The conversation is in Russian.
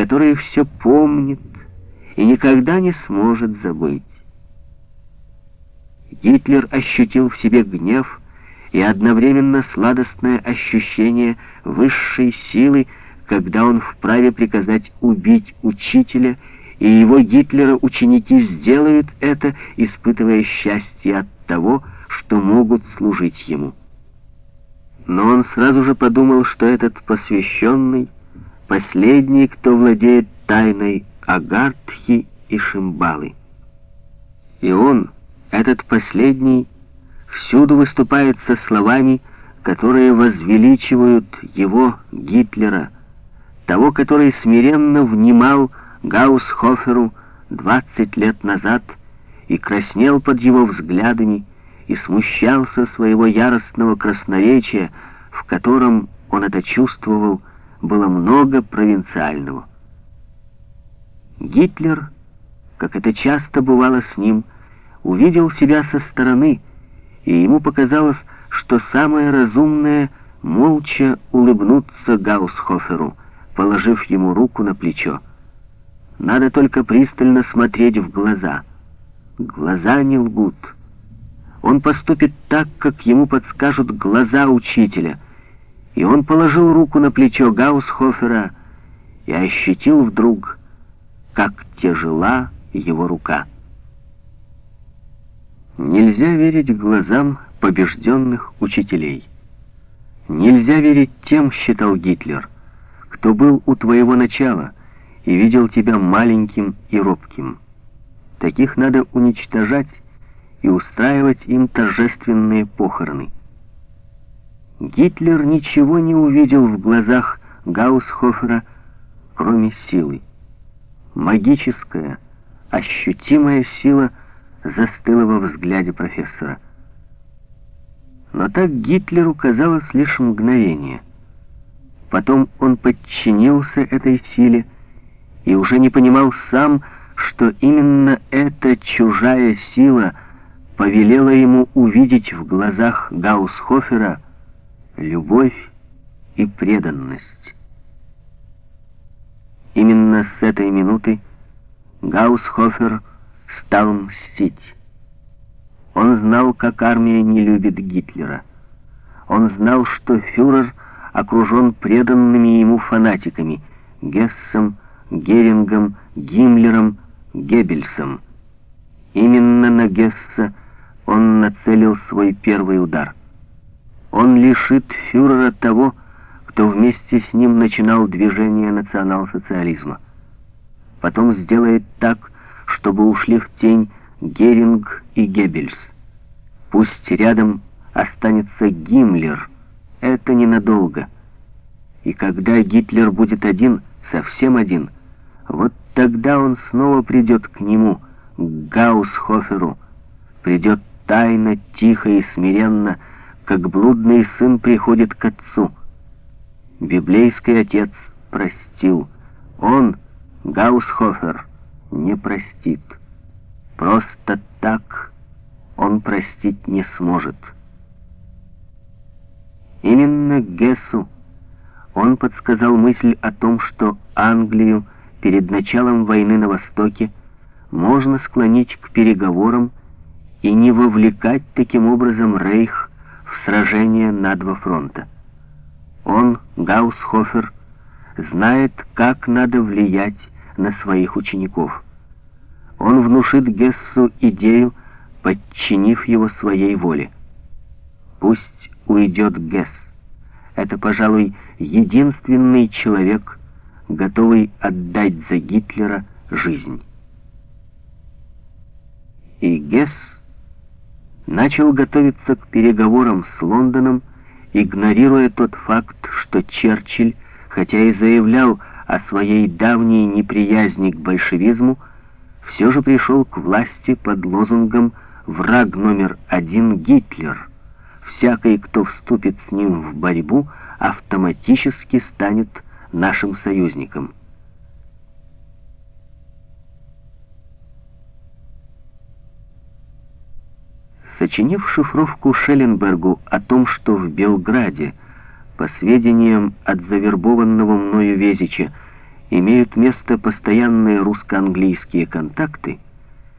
который все помнит и никогда не сможет забыть. Гитлер ощутил в себе гнев и одновременно сладостное ощущение высшей силы, когда он вправе приказать убить учителя, и его Гитлера ученики сделают это, испытывая счастье от того, что могут служить ему. Но он сразу же подумал, что этот посвященный — последний, кто владеет тайной Агартхи и Шимбалы. И он, этот последний, всюду выступает со словами, которые возвеличивают его, Гитлера, того, который смиренно внимал Гаусхоферу 20 лет назад и краснел под его взглядами, и смущался своего яростного красноречия, в котором, он это чувствовал, было много провинциального. Гитлер, как это часто бывало с ним, увидел себя со стороны, и ему показалось, что самое разумное — молча улыбнуться Гаусхоферу, положив ему руку на плечо. Надо только пристально смотреть в глаза. Глаза не лгут. Он поступит так, как ему подскажут глаза учителя. И он положил руку на плечо Гаусхофера и ощутил вдруг, как тяжела его рука. Нельзя верить глазам побежденных учителей. Нельзя верить тем, считал Гитлер, кто был у твоего начала и видел тебя маленьким и робким. Таких надо уничтожать, и устраивать им торжественные похороны. Гитлер ничего не увидел в глазах Гаусхофера, кроме силы. Магическая, ощутимая сила застыла во взгляде профессора. Но так Гитлеру казалось лишь мгновение. Потом он подчинился этой силе и уже не понимал сам, что именно эта чужая сила — повелела ему увидеть в глазах Гаусхофера любовь и преданность. Именно с этой минуты Гаусхофер стал мстить. Он знал, как армия не любит Гитлера. Он знал, что фюрер окружен преданными ему фанатиками Гессом, Герингом, Гиммлером, Геббельсом. Именно на Гесса он нацелил свой первый удар. Он лишит фюрера того, кто вместе с ним начинал движение национал-социализма. Потом сделает так, чтобы ушли в тень Геринг и Геббельс. Пусть рядом останется Гиммлер. Это ненадолго. И когда Гитлер будет один, совсем один, вот тогда он снова придет к нему, к Гаусхоферу, придет тайно, тихо и смиренно, как блудный сын приходит к отцу. Библейский отец простил. Он, Гаусхофер, не простит. Просто так он простить не сможет. Именно Гессу он подсказал мысль о том, что Англию перед началом войны на Востоке можно склонить к переговорам и не вовлекать таким образом Рейх в сражение на два фронта. Он, Гаусхофер, знает, как надо влиять на своих учеников. Он внушит Гессу идею, подчинив его своей воле. Пусть уйдет Гесс. Это, пожалуй, единственный человек, готовый отдать за Гитлера жизнь. И Гесс начал готовиться к переговорам с Лондоном, игнорируя тот факт, что Черчилль, хотя и заявлял о своей давней неприязни к большевизму, все же пришел к власти под лозунгом «Враг номер один Гитлер». Всякий, кто вступит с ним в борьбу, автоматически станет нашим союзником. Сочинив шифровку Шелленбергу о том, что в Белграде, по сведениям от завербованного мною Везича, имеют место постоянные русско-английские контакты,